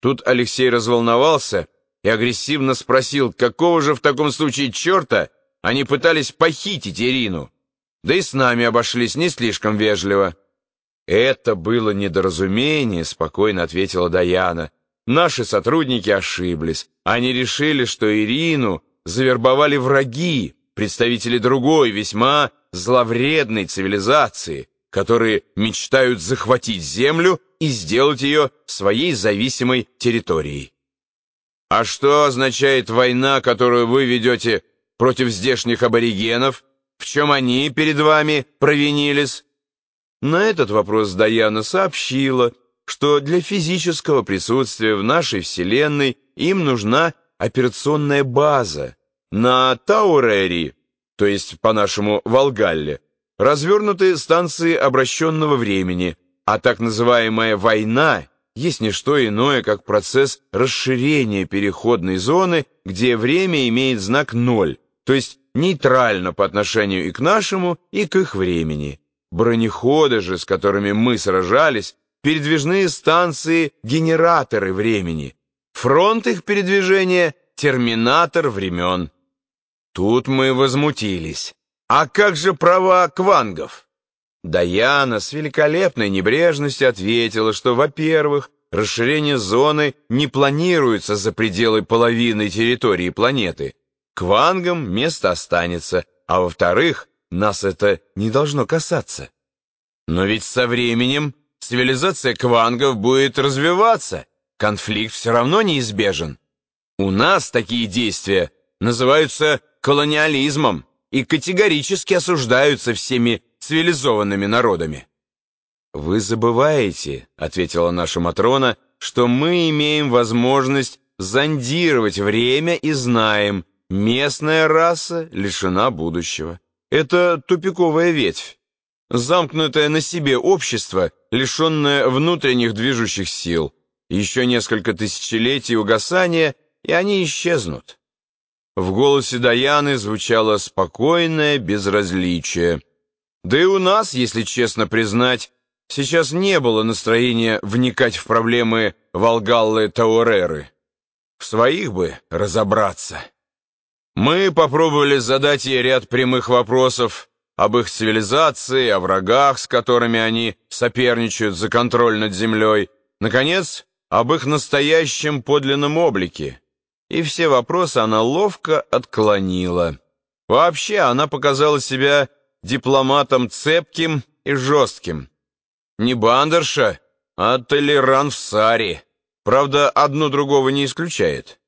Тут Алексей разволновался и агрессивно спросил, какого же в таком случае черта они пытались похитить Ирину. Да и с нами обошлись не слишком вежливо. «Это было недоразумение», — спокойно ответила Даяна. «Наши сотрудники ошиблись. Они решили, что Ирину завербовали враги, представители другой, весьма зловредной цивилизации, которые мечтают захватить Землю и сделать ее своей зависимой территорией. А что означает война, которую вы ведете против здешних аборигенов? В чем они перед вами провинились? На этот вопрос Даяна сообщила, что для физического присутствия в нашей Вселенной им нужна операционная база на Таурери, то есть, по-нашему, Волгалле, развернуты станции обращенного времени, а так называемая «война» есть не что иное, как процесс расширения переходной зоны, где время имеет знак ноль, то есть нейтрально по отношению и к нашему, и к их времени. Бронеходы же, с которыми мы сражались, передвижные станции-генераторы времени. Фронт их передвижения — терминатор времен. Тут мы возмутились. А как же права квангов? Даяна с великолепной небрежностью ответила, что, во-первых, расширение зоны не планируется за пределы половины территории планеты. Квангам место останется, а во-вторых, нас это не должно касаться. Но ведь со временем цивилизация квангов будет развиваться, конфликт все равно неизбежен. У нас такие действия называются колониализмом и категорически осуждаются всеми цивилизованными народами. «Вы забываете», — ответила наша Матрона, «что мы имеем возможность зондировать время и знаем, местная раса лишена будущего. Это тупиковая ветвь, замкнутое на себе общество, лишенное внутренних движущих сил. Еще несколько тысячелетий угасания, и они исчезнут». В голосе Даяны звучало спокойное безразличие. Да и у нас, если честно признать, сейчас не было настроения вникать в проблемы Волгаллы Тауреры. В своих бы разобраться. Мы попробовали задать ей ряд прямых вопросов об их цивилизации, о врагах, с которыми они соперничают за контроль над землей, наконец, об их настоящем подлинном облике и все вопросы она ловко отклонила. Вообще, она показала себя дипломатом цепким и жестким. Не бандерша, а толеран в саре. Правда, одно другого не исключает.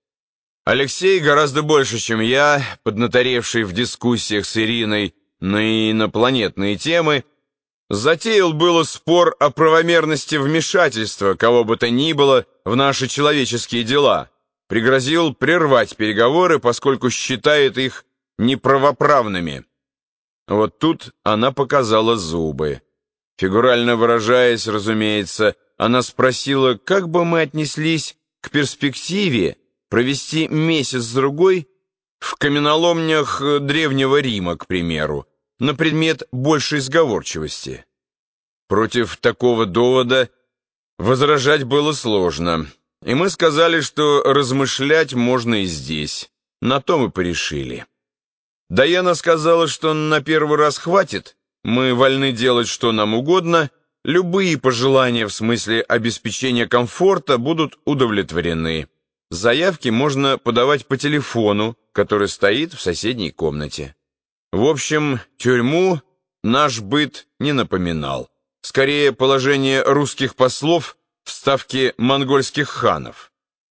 Алексей гораздо больше, чем я, поднаторевший в дискуссиях с Ириной на инопланетные темы, затеял было спор о правомерности вмешательства кого бы то ни было в наши человеческие дела пригрозил прервать переговоры, поскольку считает их неправоправными. Вот тут она показала зубы. Фигурально выражаясь, разумеется, она спросила, как бы мы отнеслись к перспективе провести месяц-другой в каменоломнях Древнего Рима, к примеру, на предмет большей сговорчивости. Против такого довода возражать было сложно. И мы сказали, что размышлять можно и здесь. На то мы порешили. Даяна сказала, что на первый раз хватит, мы вольны делать, что нам угодно, любые пожелания в смысле обеспечения комфорта будут удовлетворены. Заявки можно подавать по телефону, который стоит в соседней комнате. В общем, тюрьму наш быт не напоминал. Скорее, положение русских послов в ставке монгольских ханов.